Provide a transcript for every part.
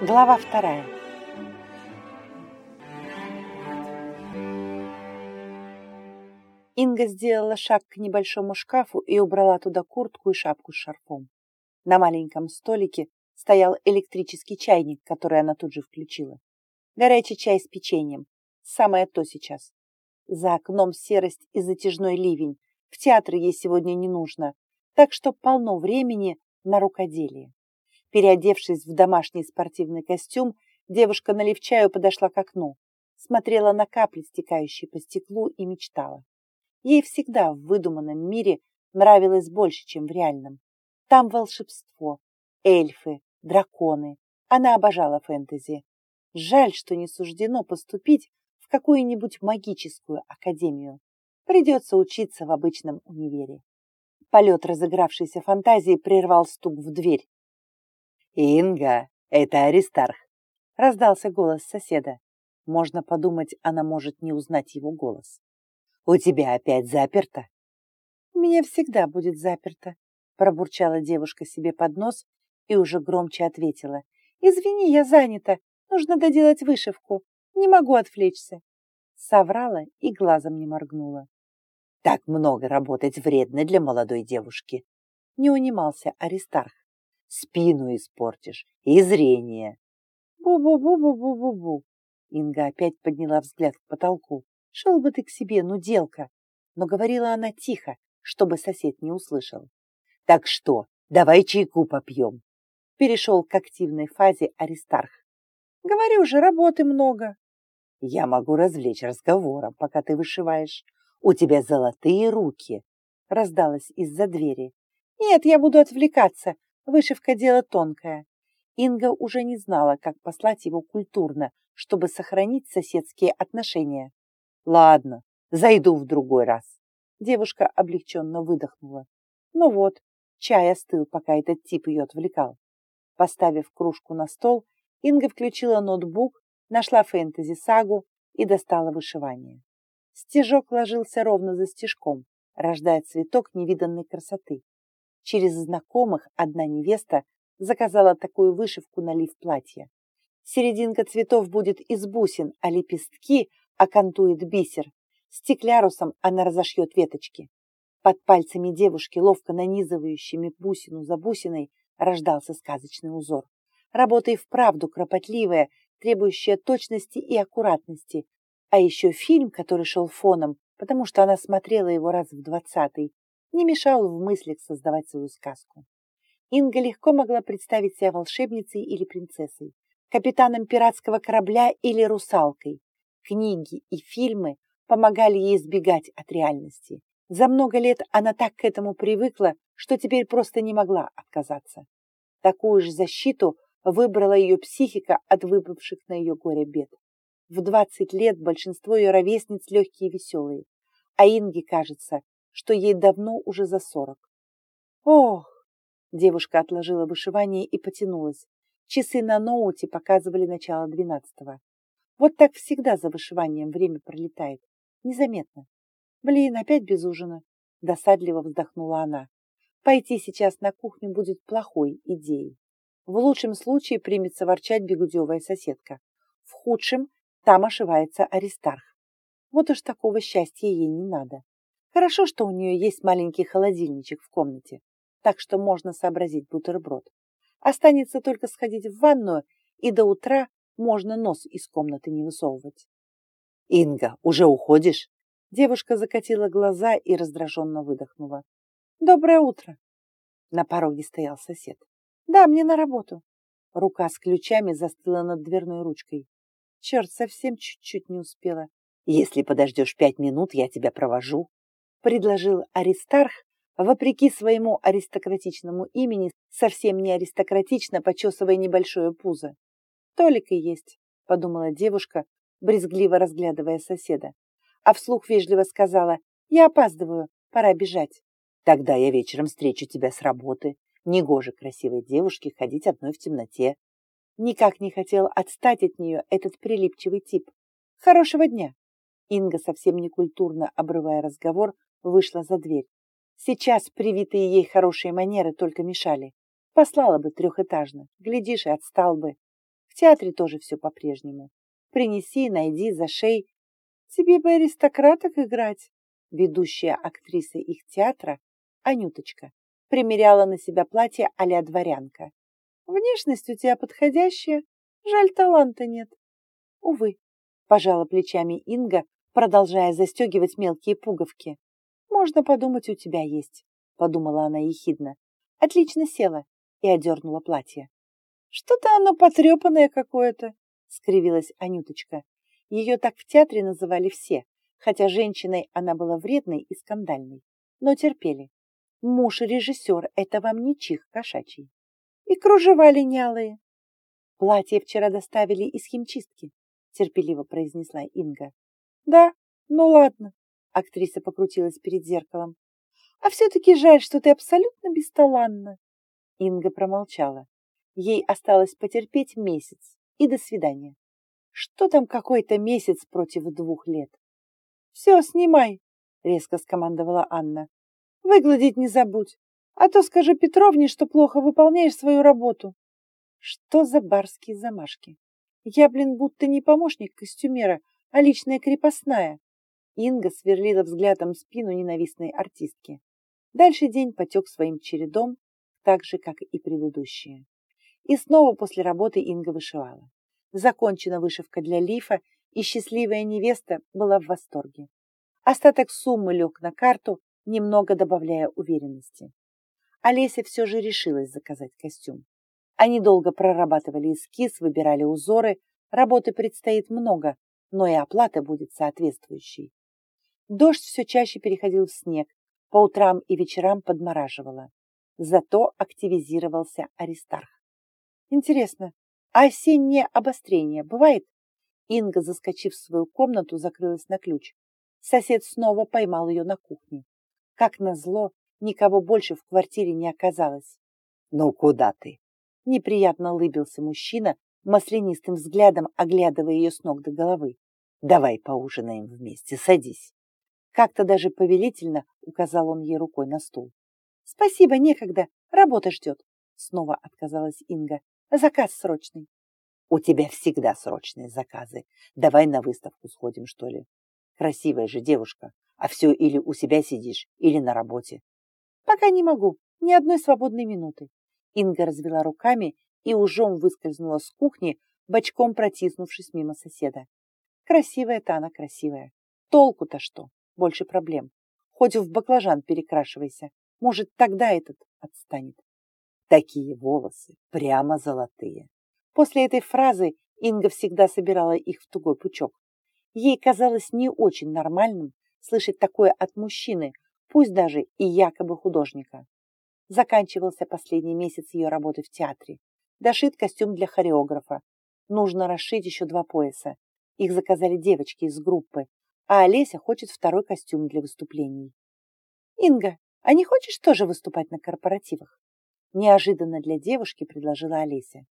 Глава вторая. Инга сделала шаг к небольшому шкафу и убрала туда куртку и шапку с шарфом. На маленьком столике стоял электрический чайник, который она тут же включила. Горячий чай с печеньем. Самое то сейчас. За окном серость и затяжной ливень. В театр ей сегодня не нужно, так что полно времени на рукоделие. Переодевшись в домашний спортивный костюм, девушка, налив чаю, подошла к окну, смотрела на капли, стекающие по стеклу, и мечтала. Ей всегда в выдуманном мире нравилось больше, чем в реальном. Там волшебство, эльфы, драконы. Она обожала фэнтези. Жаль, что не суждено поступить в какую-нибудь магическую академию. Придется учиться в обычном универе. Полет разыгравшейся фантазии прервал стук в дверь. «Инга, это Аристарх!» — раздался голос соседа. Можно подумать, она может не узнать его голос. «У тебя опять заперто?» «У меня всегда будет заперто», — пробурчала девушка себе под нос и уже громче ответила. «Извини, я занята. Нужно доделать вышивку. Не могу отвлечься». Соврала и глазом не моргнула. «Так много работать вредно для молодой девушки», — не унимался Аристарх спину испортишь и зрение. Бу-бу-бу-бу-бу-бу-бу. Инга опять подняла взгляд к потолку. Шел бы ты к себе, ну, делка. Но говорила она тихо, чтобы сосед не услышал. Так что, давай чайку попьем. Перешел к активной фазе Аристарх. Говорю же, работы много. Я могу развлечь разговором, пока ты вышиваешь. У тебя золотые руки. Раздалось из-за двери. Нет, я буду отвлекаться. Вышивка – дело тонкое. Инга уже не знала, как послать его культурно, чтобы сохранить соседские отношения. Ладно, зайду в другой раз. Девушка облегченно выдохнула. Ну вот, чай остыл, пока этот тип ее отвлекал. Поставив кружку на стол, Инга включила ноутбук, нашла фэнтези-сагу и достала вышивание. Стежок ложился ровно за стежком, рождая цветок невиданной красоты. Через знакомых одна невеста заказала такую вышивку на лиф платья. Серединка цветов будет из бусин, а лепестки окантует бисер. Стеклярусом она разошьет веточки. Под пальцами девушки, ловко нанизывающими бусину за бусиной, рождался сказочный узор. Работа и вправду кропотливая, требующая точности и аккуратности. А еще фильм, который шел фоном, потому что она смотрела его раз в двадцатый, не мешал в мыслях создавать свою сказку. Инга легко могла представить себя волшебницей или принцессой, капитаном пиратского корабля или русалкой. Книги и фильмы помогали ей избегать от реальности. За много лет она так к этому привыкла, что теперь просто не могла отказаться. Такую же защиту выбрала ее психика от выпавших на ее горе бед. В 20 лет большинство ее ровесниц легкие и веселые, а Инге кажется, что ей давно уже за сорок. Ох! Девушка отложила вышивание и потянулась. Часы на ноуте показывали начало двенадцатого. Вот так всегда за вышиванием время пролетает. Незаметно. Блин, опять без ужина. Досадливо вздохнула она. Пойти сейчас на кухню будет плохой идеей. В лучшем случае примется ворчать бегудевая соседка. В худшем там ошивается Аристарх. Вот уж такого счастья ей не надо. Хорошо, что у нее есть маленький холодильничек в комнате, так что можно сообразить бутерброд. Останется только сходить в ванную, и до утра можно нос из комнаты не высовывать. «Инга, уже уходишь?» Девушка закатила глаза и раздраженно выдохнула. «Доброе утро!» На пороге стоял сосед. «Да, мне на работу». Рука с ключами застыла над дверной ручкой. Черт, совсем чуть-чуть не успела. «Если подождешь пять минут, я тебя провожу» предложил Аристарх, вопреки своему аристократичному имени, совсем не аристократично почесывая небольшое пузо. «Толик и есть», — подумала девушка, брезгливо разглядывая соседа. А вслух вежливо сказала, «Я опаздываю, пора бежать». «Тогда я вечером встречу тебя с работы. Негоже красивой девушке ходить одной в темноте». Никак не хотел отстать от нее этот прилипчивый тип. «Хорошего дня!» Инга, совсем некультурно обрывая разговор, вышла за дверь. Сейчас привитые ей хорошие манеры только мешали. Послала бы трехэтажно, глядишь, и отстал бы. В театре тоже все по-прежнему. Принеси, найди, зашей. Тебе бы аристократок играть. Ведущая актриса их театра, Анюточка, примеряла на себя платье а-ля дворянка. Внешность у тебя подходящая, жаль, таланта нет. Увы, пожала плечами Инга, продолжая застегивать мелкие пуговки. Можно подумать, у тебя есть, подумала она ехидно. Отлично села и одернула платье. Что-то оно потрепанное какое-то, скривилась Анюточка. Ее так в театре называли все, хотя женщиной она была вредной и скандальной, но терпели. Муж режиссер — это вам не чих кошачий. И кружева линялые. Платье вчера доставили из химчистки, терпеливо произнесла Инга. Да, ну ладно, актриса покрутилась перед зеркалом. А все-таки жаль, что ты абсолютно бесталанна. Инга промолчала. Ей осталось потерпеть месяц, и до свидания. Что там какой-то месяц против двух лет? Все, снимай, резко скомандовала Анна. Выгладить не забудь, а то скажи Петровне, что плохо выполняешь свою работу. Что за барские замашки? Я, блин, будто не помощник костюмера, а личная крепостная. Инга сверлила взглядом спину ненавистной артистки. Дальше день потек своим чередом, так же, как и предыдущие. И снова после работы Инга вышивала. Закончена вышивка для лифа, и счастливая невеста была в восторге. Остаток суммы лег на карту, немного добавляя уверенности. Олеся все же решилась заказать костюм. Они долго прорабатывали эскиз, выбирали узоры, работы предстоит много, но и оплата будет соответствующей. Дождь все чаще переходил в снег, по утрам и вечерам подмораживало. Зато активизировался Аристарх. Интересно, а осеннее обострение бывает? Инга, заскочив в свою комнату, закрылась на ключ. Сосед снова поймал ее на кухне. Как назло, никого больше в квартире не оказалось. «Ну куда ты?» Неприятно улыбился мужчина, маслянистым взглядом оглядывая ее с ног до головы. «Давай поужинаем вместе, садись». Как-то даже повелительно указал он ей рукой на стул. «Спасибо, некогда, работа ждет», — снова отказалась Инга. Заказ срочный. У тебя всегда срочные заказы. Давай на выставку сходим, что ли. Красивая же девушка, а все или у себя сидишь, или на работе. Пока не могу, ни одной свободной минуты. Инга развела руками и ужом выскользнула с кухни, бочком протиснувшись мимо соседа. Красивая-то она красивая. Толку-то что? Больше проблем. Хоть в баклажан перекрашивайся. Может, тогда этот отстанет. Такие волосы, прямо золотые. После этой фразы Инга всегда собирала их в тугой пучок. Ей казалось не очень нормальным слышать такое от мужчины, пусть даже и якобы художника. Заканчивался последний месяц ее работы в театре. Дошит костюм для хореографа. Нужно расшить еще два пояса. Их заказали девочки из группы, а Олеся хочет второй костюм для выступлений. «Инга, а не хочешь тоже выступать на корпоративах?» Неожиданно для девушки предложила Олеся.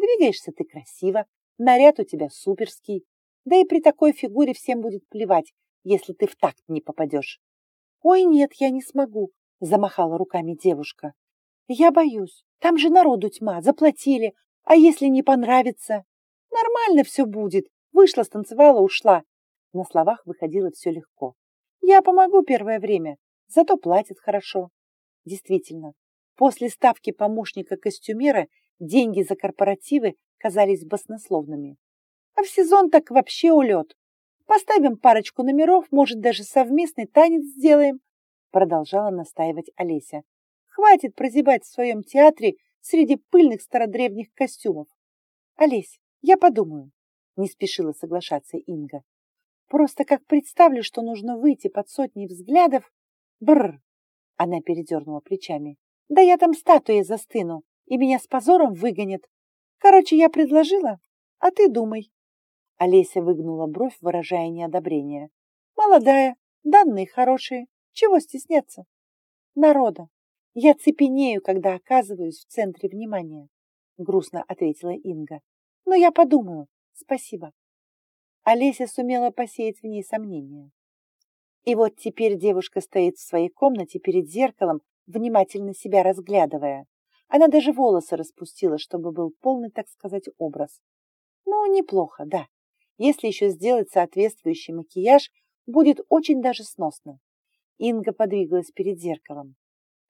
Двигаешься ты красиво, наряд у тебя суперский. Да и при такой фигуре всем будет плевать, если ты в такт не попадешь. Ой, нет, я не смогу, замахала руками девушка. Я боюсь. Там же народу тьма, заплатили. А если не понравится? Нормально все будет. Вышла, станцевала, ушла. На словах выходило все легко. Я помогу первое время, зато платят хорошо. Действительно, После ставки помощника костюмера деньги за корпоративы казались баснословными. А в сезон так вообще улет. Поставим парочку номеров, может, даже совместный танец сделаем, продолжала настаивать Олеся. Хватит прозябать в своем театре среди пыльных стародревних костюмов. Олесь, я подумаю, не спешила соглашаться Инга. Просто как представлю, что нужно выйти под сотни взглядов. Бррр! Она передернула плечами. Да я там статуей застыну, и меня с позором выгонят. Короче, я предложила, а ты думай. Олеся выгнула бровь, выражая неодобрение. Молодая, данные хорошие, чего стесняться? Народа. Я цепенею, когда оказываюсь в центре внимания, грустно ответила Инга. Но я подумаю. Спасибо. Олеся сумела посеять в ней сомнения. И вот теперь девушка стоит в своей комнате перед зеркалом внимательно себя разглядывая. Она даже волосы распустила, чтобы был полный, так сказать, образ. Ну, неплохо, да. Если еще сделать соответствующий макияж, будет очень даже сносно. Инга подвигалась перед зеркалом.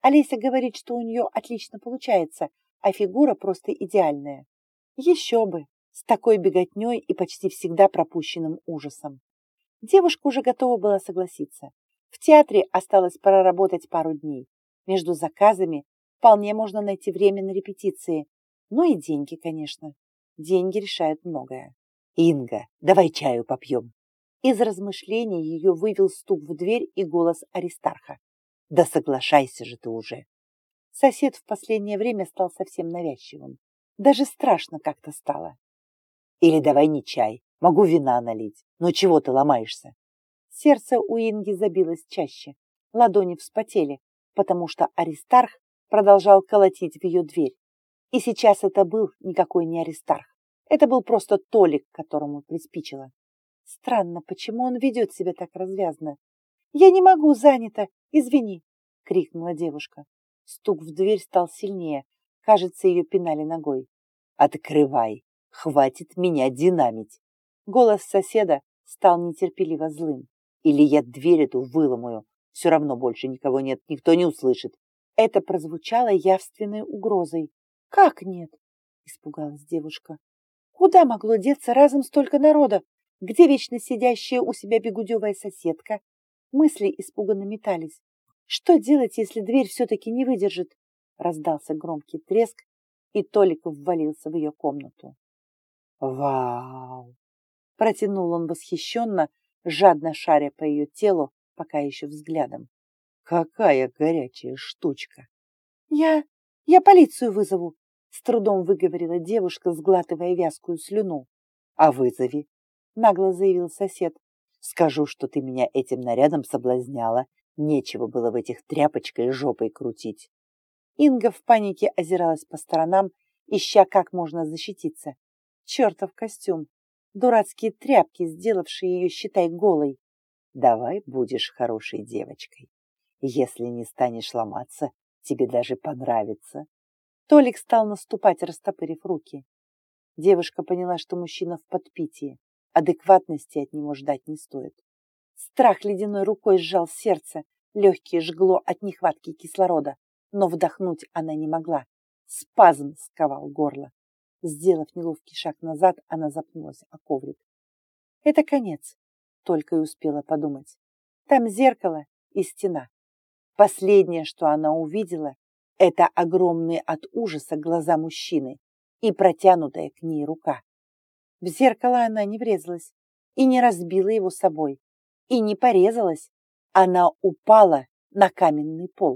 Олеся говорит, что у нее отлично получается, а фигура просто идеальная. Еще бы, с такой беготней и почти всегда пропущенным ужасом. Девушка уже готова была согласиться. В театре осталось проработать пару дней. Между заказами вполне можно найти время на репетиции. Ну и деньги, конечно. Деньги решают многое. «Инга, давай чаю попьем». Из размышлений ее вывел стук в дверь и голос Аристарха. «Да соглашайся же ты уже!» Сосед в последнее время стал совсем навязчивым. Даже страшно как-то стало. «Или давай не чай, могу вина налить. Ну чего ты ломаешься?» Сердце у Инги забилось чаще, ладони вспотели, потому что Аристарх продолжал колотить в ее дверь. И сейчас это был никакой не Аристарх. Это был просто Толик, которому приспичило. Странно, почему он ведет себя так развязно? «Я не могу, занято, извини!» — крикнула девушка. Стук в дверь стал сильнее. Кажется, ее пинали ногой. «Открывай! Хватит меня динамить!» Голос соседа стал нетерпеливо злым. «Или я дверь эту выломаю. Все равно больше никого нет, никто не услышит». Это прозвучало явственной угрозой. «Как нет?» — испугалась девушка. «Куда могло деться разом столько народа? Где вечно сидящая у себя бегудевая соседка?» Мысли испуганно метались. «Что делать, если дверь все-таки не выдержит?» Раздался громкий треск, и Толик ввалился в ее комнату. «Вау!» Протянул он восхищенно, жадно шаря по ее телу, пока еще взглядом. «Какая горячая штучка!» «Я... я полицию вызову!» С трудом выговорила девушка, сглатывая вязкую слюну. «А вызови!» Нагло заявил сосед. «Скажу, что ты меня этим нарядом соблазняла. Нечего было в этих тряпочкой жопой крутить». Инга в панике озиралась по сторонам, ища, как можно защититься. Чертов костюм! Дурацкие тряпки, сделавшие ее, считай, голой. Давай будешь хорошей девочкой. Если не станешь ломаться, тебе даже понравится. Толик стал наступать, растопырив руки. Девушка поняла, что мужчина в подпитии. Адекватности от него ждать не стоит. Страх ледяной рукой сжал сердце, легкие жгло от нехватки кислорода, но вдохнуть она не могла. Спазм сковал горло. Сделав неловкий шаг назад, она запнулась о коврик. Это конец, только и успела подумать. Там зеркало и стена. Последнее, что она увидела, это огромные от ужаса глаза мужчины и протянутая к ней рука. В зеркало она не врезалась и не разбила его собой, и не порезалась. Она упала на каменный пол.